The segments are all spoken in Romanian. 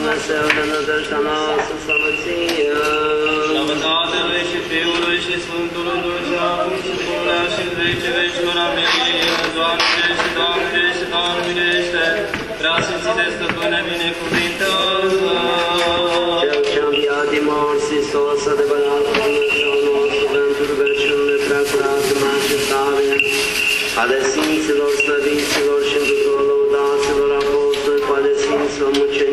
Dumnezeu de nădejdea noastră, Amin. Doamne, miluiește, Doamne, miluiește, Doamne, miluiește. Prea Sfințite Stăpâne, binecuvintează. Cel ce a înviat din morți, Hristos, adevăratul Dumnezeu nostru, pentru rugăciunile prea curate, majestare, ale Sfinților, Slăviților și tuturor lăudaților apostoli, cu ale Sfinților mucenici,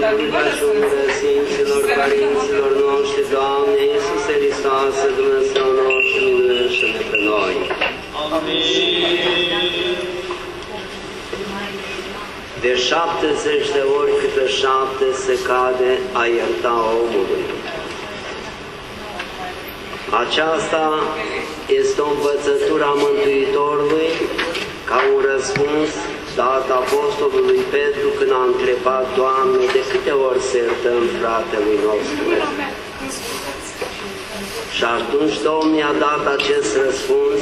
Pentru rugăciunile Sfinților Părinților noștri, Doamne Iisuse Hristoase, Dumnezeu nostru, miluiește-ne pe noi. De 70 de ori câte șapte se cade a ierta omului. Aceasta este o învățătură a Mântuitorului ca un răspuns dat Apostolului Petru când a întrebat, Doamne, de câte ori să iertăm fratelui nostru? Și atunci Domnul i-a dat acest răspuns,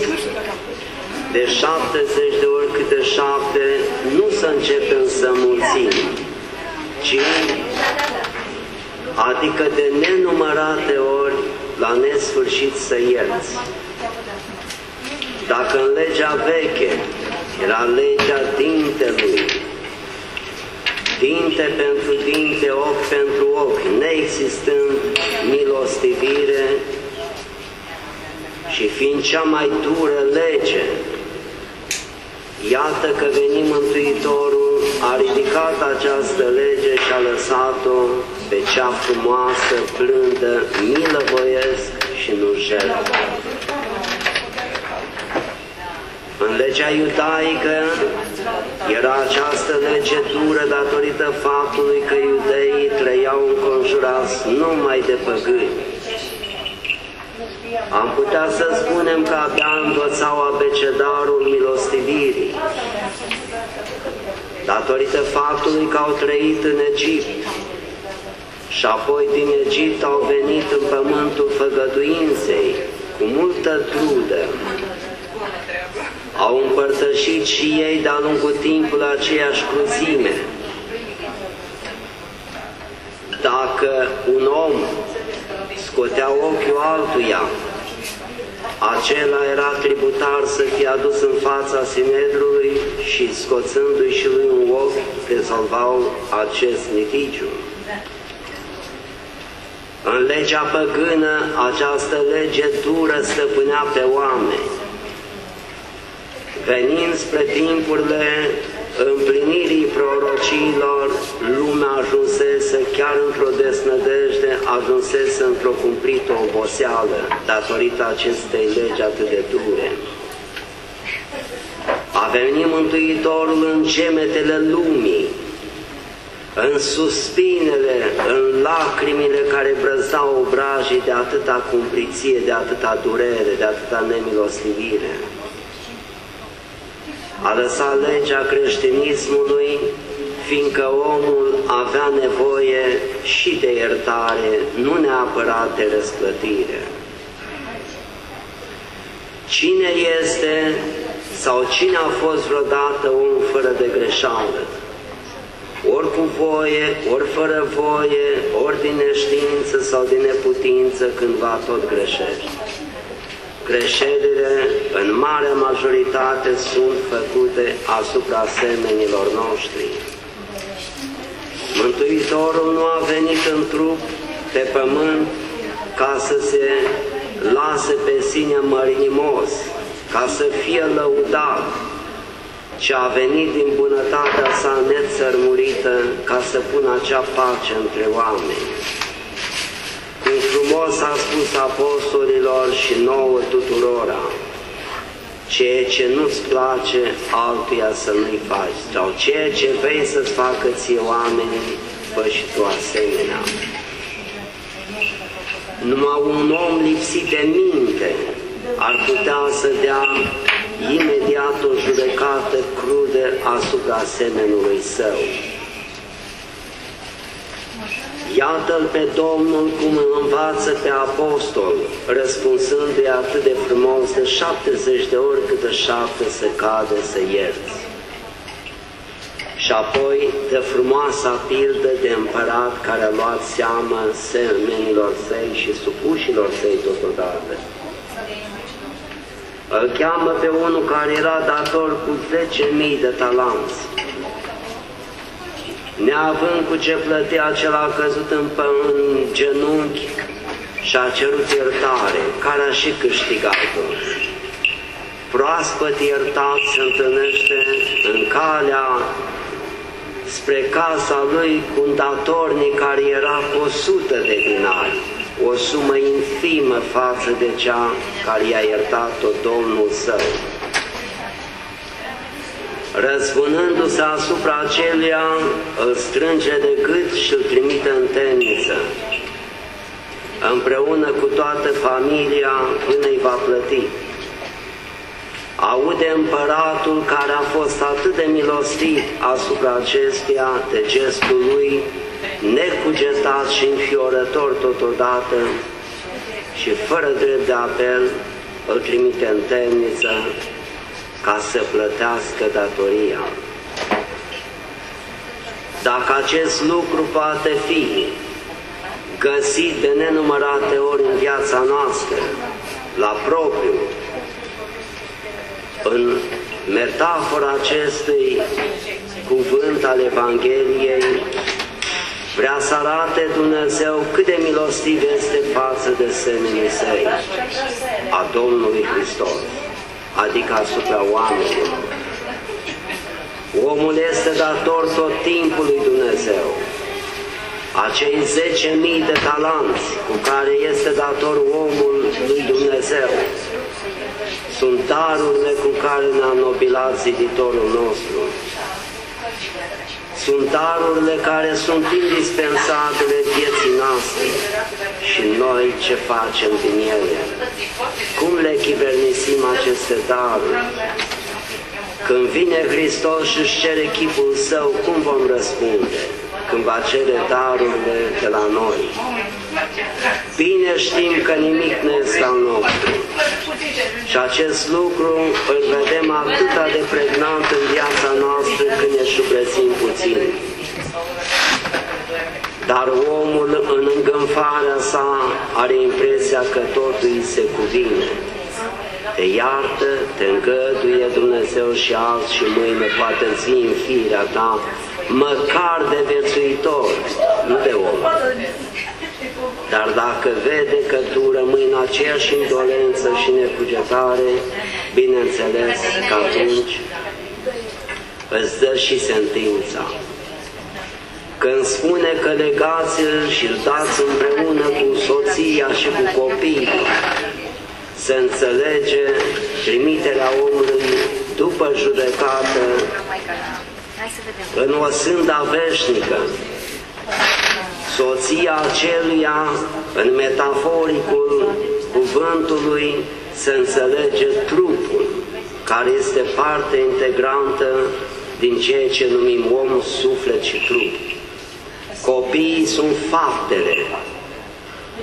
de 70 de ori câte șapte, nu să începem să mulțim, ci adică de nenumărate ori la nesfârșit să ierți. Dacă în legea veche era legea dintelui, dinte pentru dinte, ochi pentru ochi, neexistând milostivire și fiind cea mai dură lege, iată că veni Mântuitorul, a ridicat această lege și a lăsat-o pe cea frumoasă, blândă, milă voiesc și nu jertfă. În legea iudaică era această lege dură datorită faptului că iudeii trăiau înconjurați numai de păgâni. Am putea să spunem că abia învățau abecedarul milostivirii, datorită faptului că au trăit în Egipt. Și apoi din Egipt au venit în pământul făgăduinței cu multă trudă, au împărtășit și ei de-a lungul timpului aceeași cruzime. Dacă un om scotea ochiul altuia, acela era tributar să fie adus în fața Sinedrului și scoțându-i și lui un ochi, rezolvau acest litigiu. În legea păgână, această lege dură stăpânea pe oameni. Venind spre timpurile împlinirii prorociilor, lumea ajunsese chiar într-o desnădejde, ajunsese într-o cumplită oboseală datorită acestei legi atât de dure. A venit Mântuitorul în gemetele lumii, în suspinele, în lacrimile care brăzau obrajii de atâta cumpliție, de atâta durere, de atâta nemilostivire a lăsat legea creștinismului, fiindcă omul avea nevoie și de iertare, nu neapărat de răsplătire. Cine este sau cine a fost vreodată om fără de greșeală? ori cu voie, ori fără voie, ori din neștiință sau din neputință, cândva tot greșești. Greșelile, în mare majoritate, sunt făcute asupra semenilor noștri. Mântuitorul nu a venit în trup pe pământ ca să se lase pe sine mărinimos, ca să fie lăudat, ci a venit din bunătatea sa nețărmurită ca să pună acea pace între oameni. Cum frumos a spus apostolilor și nouă tuturora, ceea ce nu-ți place altuia să nu-i faci, sau ceea ce vrei să-ți facă ție oamenii, fă și tu asemenea. Numai un om lipsit de minte ar putea să dea imediat o judecată crudă asupra semenului său. Iată-l pe Domnul cum îl învață pe apostol, răspunsându-i atât de frumos de 70 de ori câte șapte să cade să ierți. Și apoi de frumoasa pildă de împărat care a luat seamă semenilor săi și supușilor săi totodată. Îl cheamă pe unul care era dator cu 10.000 de talanți neavând cu ce plăti, acela a căzut în, în genunchi și a cerut iertare, care a și câștigat-o. Proaspăt iertat se întâlnește în calea spre casa lui cu un datornic care era cu o sută de dinari, o sumă infimă față de cea care i-a iertat-o Domnul său răzbunându-se asupra aceluia, îl strânge de gât și îl trimite în temniță, împreună cu toată familia până îi va plăti. Aude împăratul care a fost atât de milostiv asupra acestuia de gestul lui, necugetat și înfiorător totodată și fără drept de apel, îl trimite în temniță ca să plătească datoria. Dacă acest lucru poate fi găsit de nenumărate ori în viața noastră, la propriu, în metafora acestui cuvânt al Evangheliei, vrea să arate Dumnezeu cât de milostiv este față de semenii săi, a Domnului Hristos adică asupra oamenilor. Omul este dator tot timpul lui Dumnezeu. Acei 10.000 de talanți cu care este dator omul lui Dumnezeu sunt darurile cu care ne-a nobilat ziditorul nostru. Sunt darurile care sunt indispensabile vieții noastre și noi ce facem din ele. Cum le chivernisim aceste daruri? Când vine Hristos și își cere chipul Său, cum vom răspunde? Când va cere darurile de la noi. Bine știm că nimic nu este al nostru. Și acest lucru îl vedem atât de pregnant în viața noastră când ne șubrețim puțin. Dar omul în îngânfarea sa are impresia că totul îi se cuvine. Te iartă, te îngăduie Dumnezeu și azi și mâine poate zi în firea ta, măcar de viețuitor, nu de om. Dar dacă vede că tu rămâi în aceeași indolență și necugetare, bineînțeles că atunci îți dă și sentința. Când spune că legați-l și îl dați împreună cu soția și cu copiii, se înțelege trimiterea omului după judecată în o sânda veșnică, soția aceluia, în metaforicul cuvântului, se înțelege trupul, care este parte integrantă din ceea ce numim om, suflet și trup. Copiii sunt faptele,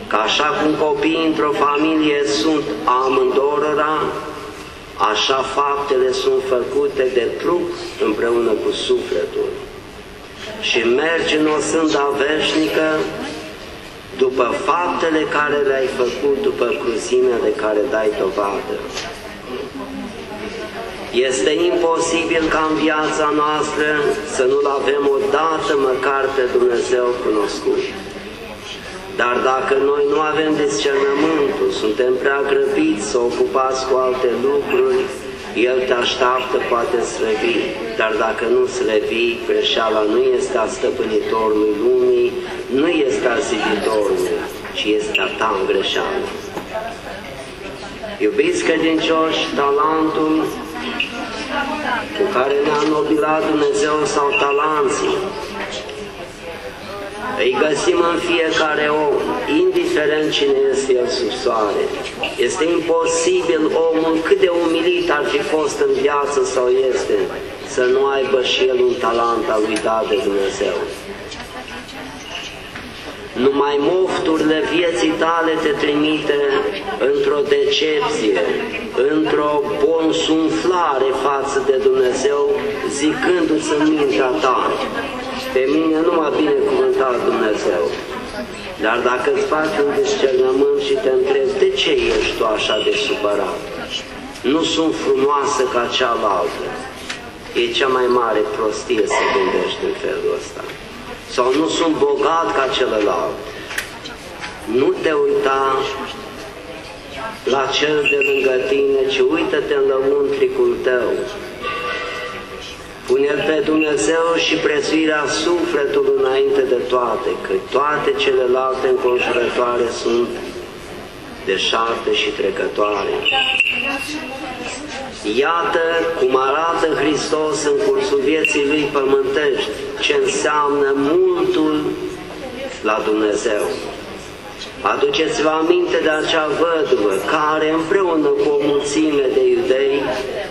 că așa cum copiii într-o familie sunt amândorora, așa faptele sunt făcute de trup împreună cu sufletul. Și mergi în o sânda veșnică după faptele care le-ai făcut, după cruzimea de care dai dovadă. Este imposibil ca în viața noastră să nu-L avem odată măcar pe Dumnezeu cunoscut. Dar dacă noi nu avem discernământul, suntem prea grăbiți să ocupați cu alte lucruri, El te așteaptă, poate slăvi, dar dacă nu slăvi, greșeala nu este a stăpânitorului lumii, nu este a ziditorului, ci este a ta în greșeală. Iubiți credincioși, talentul cu care ne-a nobilat Dumnezeu sau talanții, îi găsim în fiecare om, indiferent cine este el sub soare. Este imposibil omul, cât de umilit ar fi fost în viață sau este, să nu aibă și el un talent al lui dat de Dumnezeu. Numai mofturile vieții tale te trimite într-o decepție, într-o bonsumflare față de Dumnezeu, zicându-ți în mintea ta, pe mine nu m-a binecuvântat Dumnezeu. Dar dacă îți faci un discernământ și te întrebi, de ce ești tu așa de supărat? Nu sunt frumoasă ca cealaltă. E cea mai mare prostie să gândești în felul ăsta. Sau nu sunt bogat ca celălalt. Nu te uita la cel de lângă tine, ci uită-te în lăuntricul tău Pune-L pe Dumnezeu și prețuirea sufletului înainte de toate, că toate celelalte înconjurătoare sunt deșarte și trecătoare. Iată cum arată Hristos în cursul vieții Lui pământești, ce înseamnă multul la Dumnezeu. Aduceți-vă aminte de acea văduvă care împreună cu o mulțime de iudei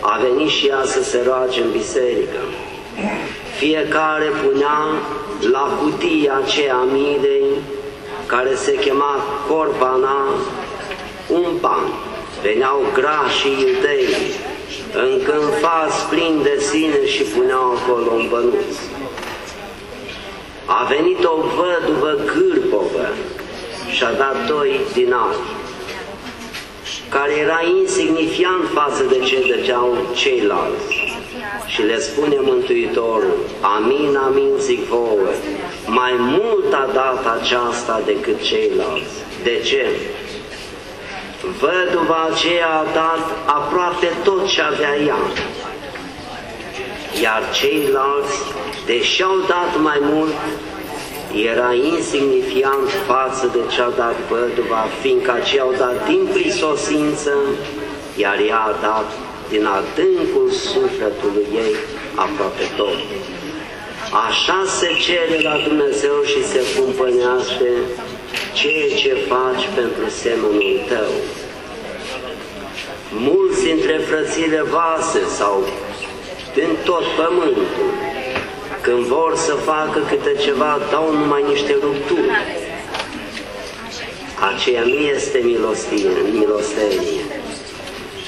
a venit și ea să se roage în biserică. Fiecare punea la cutia aceea midei, care se chema Corbana, un ban. Veneau grașii iudei, în câmpas plin de sine și puneau acolo un bănuț. A venit o văduvă cârpovă, și-a dat doi dinari, care era insignifiant față de ce dăgeau ceilalți. Și le spune Mântuitorul, amin, amin zic vouă, mai mult a dat aceasta decât ceilalți. De ce? Văduva aceea a dat aproape tot ce avea ea. Iar ceilalți, deși au dat mai mult, era insignifiant față de ce a dat văduva, fiindcă aceia au dat din prisosință, iar ea a dat din adâncul sufletului ei aproape tot. Așa se cere la Dumnezeu și se cumpănește ceea ce faci pentru semănul tău. Mulți dintre frățile vase sau din tot pământul când vor să facă câte ceva, dau numai niște rupturi. Aceea nu este milostenie,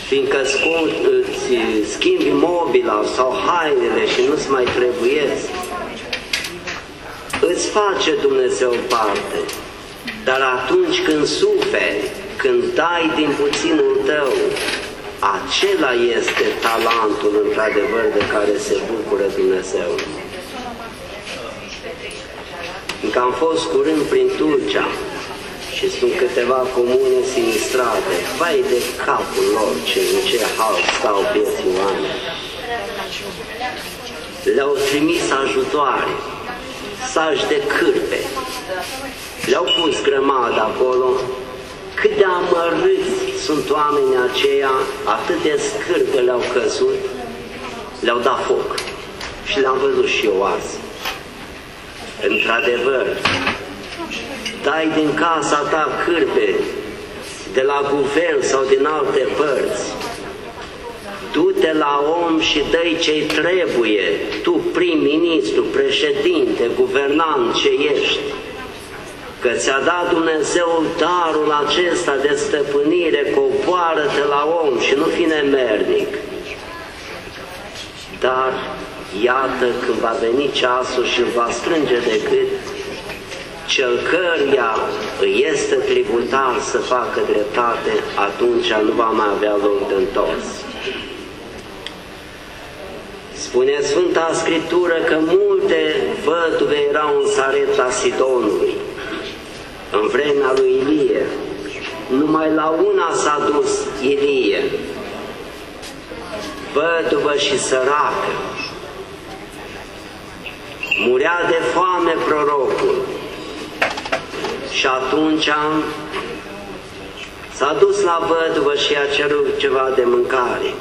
fiindcă îți schimbi mobila sau hainele și nu-ți mai trebuiesc, îți face Dumnezeu parte. Dar atunci când suferi, când dai din puținul tău, acela este talentul într-adevăr de care se bucură Dumnezeu. Încă am fost curând prin Turcia și sunt câteva comune sinistrate. Vai de capul lor, ce, în ce hal stau vieții oameni. Le-au trimis ajutoare, saci de cârpe. Le-au pus grămadă acolo. Cât de amărâți sunt oamenii aceia, atât de scârpe le-au căzut, le-au dat foc. Și le-am văzut și eu azi într-adevăr, dai din casa ta cârpe de la guvern sau din alte părți, du-te la om și dă ce trebuie, tu prim-ministru, președinte, guvernant ce ești, că ți-a dat Dumnezeu darul acesta de stăpânire, coboară-te la om și nu fi nemernic. Dar iată când va veni ceasul și îl va strânge de gât cel căruia îi este tributar să facă dreptate, atunci nu va mai avea loc de întors. Spune Sfânta Scriptură că multe văduve erau în Sareta Sidonului, în vremea lui Ilie. Numai la una s-a dus Ilie, văduvă și săracă. Murea de foame prorocul și atunci s-a dus la văduvă și a cerut ceva de mâncare.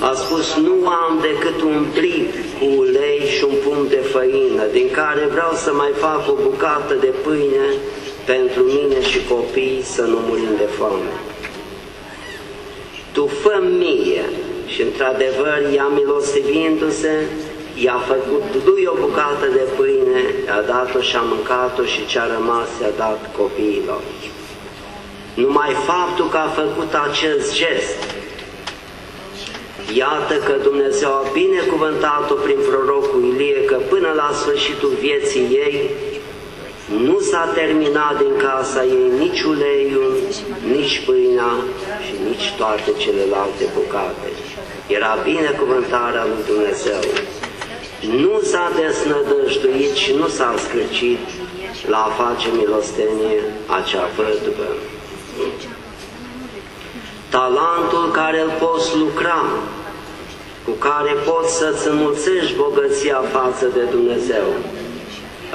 A spus, nu am decât un plic cu ulei și un pumn de făină, din care vreau să mai fac o bucată de pâine pentru mine și copii să nu murim de foame. Tu fă mie și într-adevăr ea milostivindu-se i-a făcut lui o bucată de pâine, a dat-o și a mâncat-o și ce-a rămas i-a dat copiilor. Numai faptul că a făcut acest gest, iată că Dumnezeu a binecuvântat-o prin prorocul Ilie că până la sfârșitul vieții ei nu s-a terminat din casa ei nici uleiul, nici pâinea și nici toate celelalte bucate. Era binecuvântarea lui Dumnezeu nu s-a desnădăjduit și nu s-a scrăcit la a face milostenie acea văduvă. Talentul care îl poți lucra, cu care poți să-ți înmulțești bogăția față de Dumnezeu,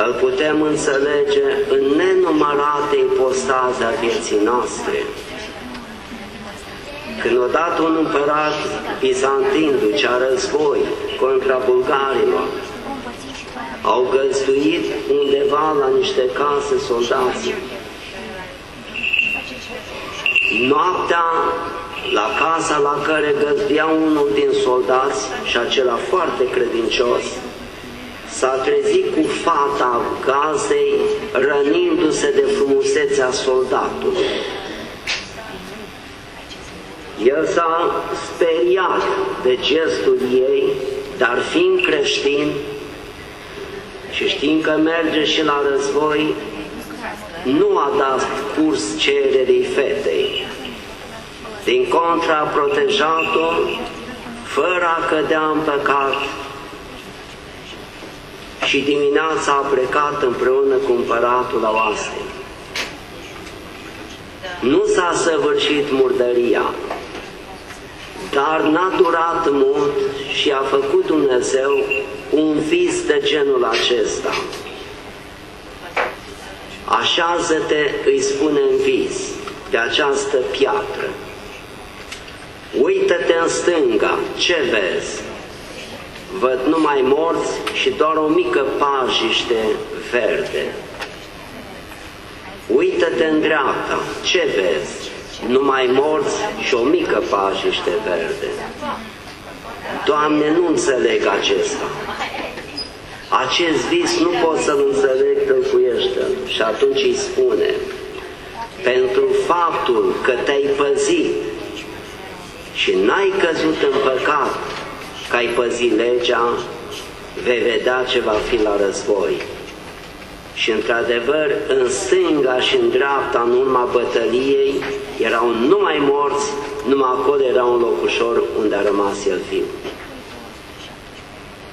îl putem înțelege în nenumărate ipostaze a vieții noastre. Când odată un împărat bizantin ducea război contra bulgarilor, au găzduit undeva la niște case soldați. Noaptea, la casa la care găzduia unul din soldați și acela foarte credincios, s-a trezit cu fata gazei rănindu-se de frumusețea soldatului. El s-a speriat de gestul ei, dar fiind creștin și știind că merge și la război, nu a dat curs cererii fetei. Din contra a protejat-o fără a cădea în păcat și dimineața a plecat împreună cu împăratul la oaste. Nu s-a săvârșit murdăria, dar n-a durat mult și a făcut Dumnezeu un vis de genul acesta. Așează-te, îi spune în vis, pe această piatră. Uită-te în stânga, ce vezi? Văd numai morți și doar o mică pajiște verde. Uită-te în dreapta, ce vezi? Numai morți și o mică pajiște verde. Doamne, nu înțeleg acesta. Acest vis nu pot să-l înțeleg, tălcuiește Și atunci îi spune, pentru faptul că te-ai păzit și n-ai căzut în păcat, că ai păzit legea, vei vedea ce va fi la război. Și într-adevăr, în stânga și în dreapta, în urma bătăliei, erau numai morți, numai acolo era un locușor unde a rămas el viu.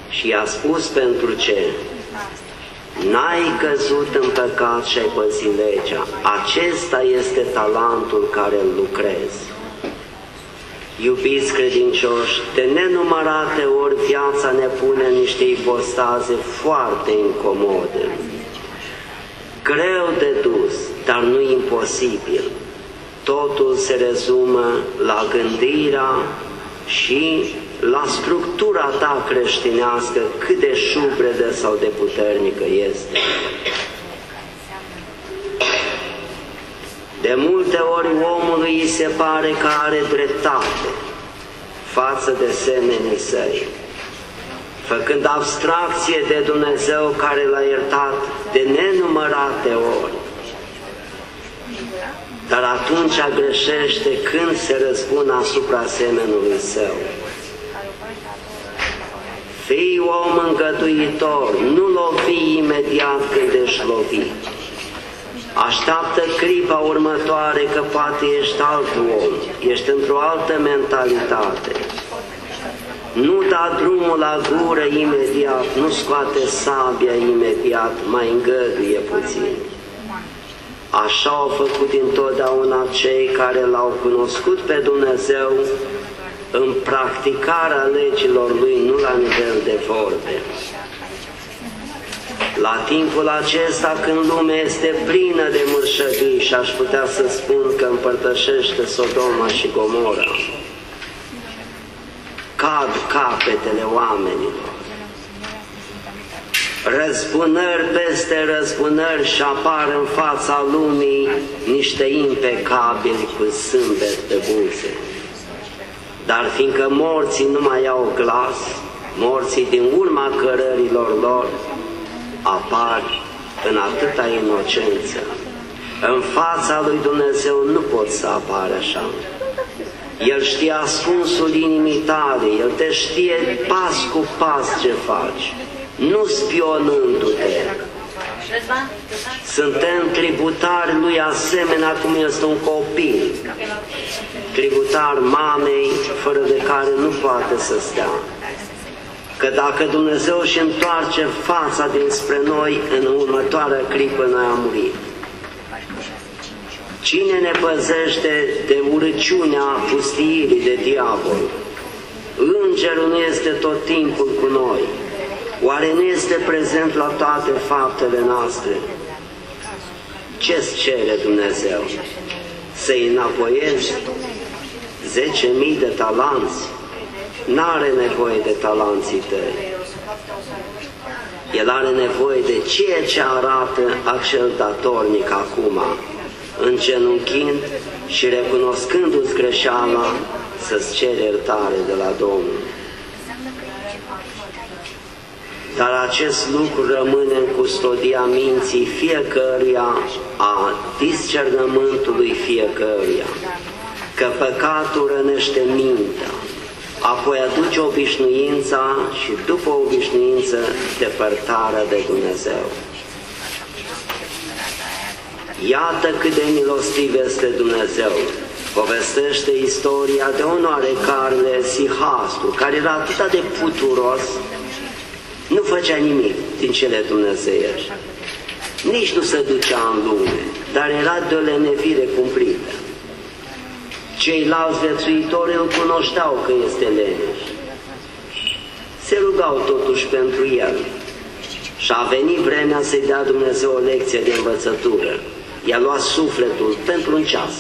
Și i-a spus pentru ce? N-ai căzut în păcat și ai păzit legea. Acesta este talentul care îl lucrezi. Iubiți credincioși, de nenumărate ori viața ne pune niște ipostaze foarte incomode greu de dus, dar nu imposibil. Totul se rezumă la gândirea și la structura ta creștinească, cât de șubredă sau de puternică este. De multe ori omului îi se pare că are dreptate față de semenii săi făcând abstracție de Dumnezeu care l-a iertat de nenumărate ori. Dar atunci greșește când se răspune asupra semenului său. Fii om îngăduitor, nu lovi imediat când ești lovit. Așteaptă clipa următoare că poate ești alt om, ești într-o altă mentalitate. Nu da drumul la gură imediat, nu scoate sabia imediat, mai îngăduie puțin. Așa au făcut întotdeauna cei care l-au cunoscut pe Dumnezeu în practicarea legilor Lui, nu la nivel de vorbe. La timpul acesta, când lumea este plină de mărșăvii și aș putea să spun că împărtășește Sodoma și Gomora, cad capetele oamenilor. Răzbunări peste răzbunări și apar în fața lumii niște impecabili cu sâmbet de buze. Dar fiindcă morții nu mai au glas, morții din urma cărărilor lor apar în atâta inocență. În fața lui Dumnezeu nu pot să apară așa. El știe ascunsul inimii tale, El te știe pas cu pas ce faci, nu spionându-te. Suntem tributari lui asemenea cum este un copil, tributar mamei fără de care nu poate să stea. Că dacă Dumnezeu își întoarce fața dinspre noi, în următoarea clipă noi am murit. Cine ne păzește de urăciunea pustiirii de diavol? Îngerul nu este tot timpul cu noi. Oare nu este prezent la toate faptele noastre? Ce-ți cere Dumnezeu? Să-i înapoiezi 10.000 de talanți? N-are nevoie de talanții tăi. El are nevoie de ceea ce arată acel datornic acum, îngenunchind și recunoscându-ți greșeala, să-ți cere iertare de la Domnul. Dar acest lucru rămâne în custodia minții fiecăruia, a discernământului fiecăruia, că păcatul rănește mintea, apoi aduce obișnuința și după obișnuință depărtarea de Dumnezeu. Iată cât de milostiv este Dumnezeu. Povestește istoria de onoare Carle Sihastru, care era atât de puturos, nu făcea nimic din cele dumnezeiești. Nici nu se ducea în lume, dar era de o lenevire cumplită. Ceilalți viețuitori îl cunoșteau că este leneș. Se rugau totuși pentru el. Și a venit vremea să-i dea Dumnezeu o lecție de învățătură. I-a luat sufletul pentru un ceas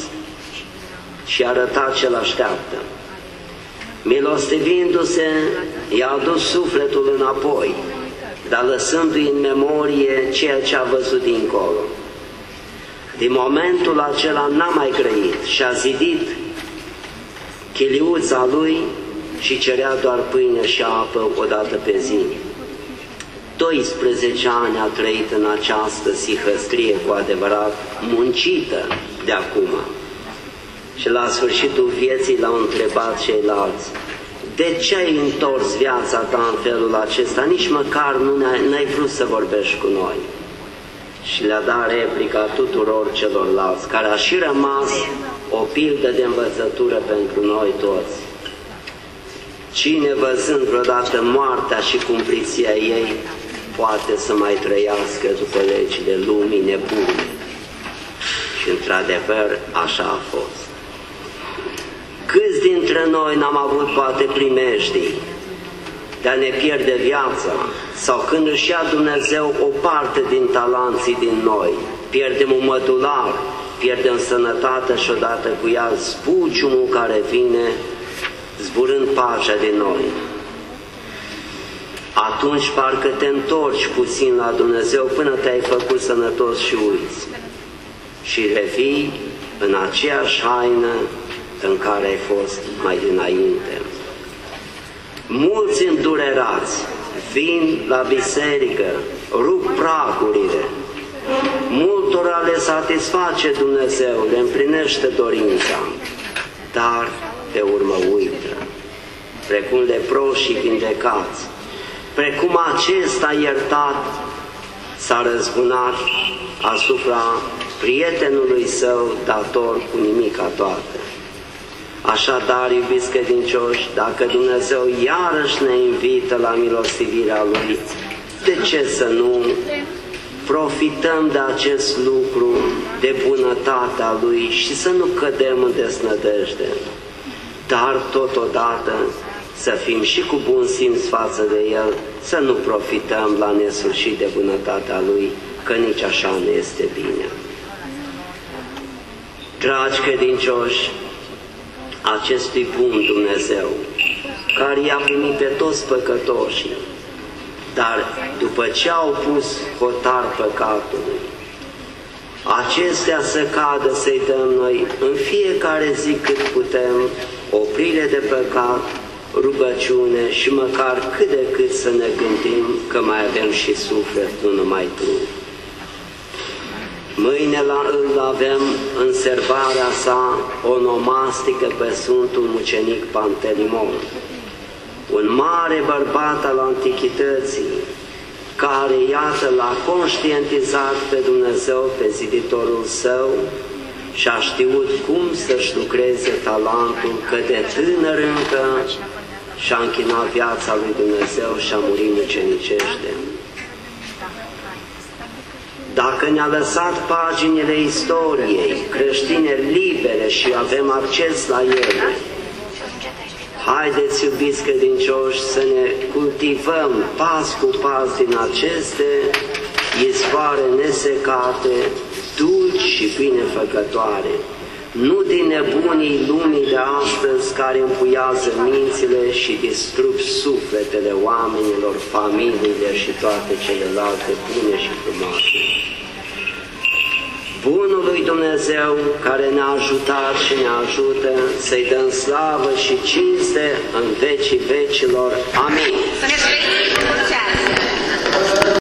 și a arătat ce-l așteaptă. Milostivindu-se, i-a adus sufletul înapoi, dar lăsându-i în memorie ceea ce a văzut dincolo. Din momentul acela n-a mai grăit și a zidit chiliuța lui și cerea doar pâine și apă odată pe zi. 12 ani a trăit în această sihăstrie cu adevărat muncită de acum. Și la sfârșitul vieții l-au întrebat ceilalți, de ce ai întors viața ta în felul acesta? Nici măcar nu n-ai vrut să vorbești cu noi. Și le-a dat replica tuturor celorlalți, care a și rămas o pildă de învățătură pentru noi toți. Cine văzând vreodată moartea și cumpliția ei, poate să mai trăiască după legile lumii nebune. Și într-adevăr așa a fost. Câți dintre noi n-am avut poate primejdii de a ne pierde viața sau când își ia Dumnezeu o parte din talanții din noi, pierdem un mădular, pierdem sănătatea și odată cu ea spuciumul care vine zburând pacea din noi. Atunci parcă te întorci puțin la Dumnezeu până te-ai făcut sănătos și uiți. Și revii în aceeași haină în care ai fost mai dinainte. Mulți îndurerați vin la biserică, rup pragurile, multora le satisface Dumnezeu, le împlinește dorința, dar pe urmă uită, precum leproșii vindecați, precum acesta iertat s-a răzbunat asupra prietenului său dator cu nimica toată. Așadar, iubiți credincioși, dacă Dumnezeu iarăși ne invită la milostivirea Lui, de ce să nu profităm de acest lucru, de bunătatea Lui și să nu cădem în desnădejde, dar totodată să fim și cu bun simț față de El, să nu profităm la nesfârșit de bunătatea Lui, că nici așa nu este bine. Dragi credincioși, acestui bun Dumnezeu, care i-a primit pe toți păcătoșii, dar după ce au pus hotar păcatului, acestea să cadă să-i dăm noi în fiecare zi cât putem oprire de păcat, rugăciune și măcar cât de cât să ne gândim că mai avem și suflet, nu numai trup. Mâine la, îl avem în servarea sa onomastică pe Sfântul Mucenic Pantelimon, un mare bărbat al Antichității, care, iată, l-a conștientizat pe Dumnezeu, pe ziditorul său, și a știut cum să-și lucreze talentul, că de tânăr încă și-a închinat viața lui Dumnezeu și a murit mucenicește. Dacă ne-a lăsat paginile istoriei creștine libere și avem acces la ele, haideți, iubiți credincioși, să ne cultivăm pas cu pas din aceste izvoare nesecate, dulci și binefăcătoare, nu din nebunii lumii de astăzi care împuiază mințile și distrug sufletele oamenilor, familiile și toate celelalte bune și frumoase. Bunul lui Dumnezeu care ne-a ajutat și ne ajută să-i dăm slavă și cinste în vecii vecilor. Amin.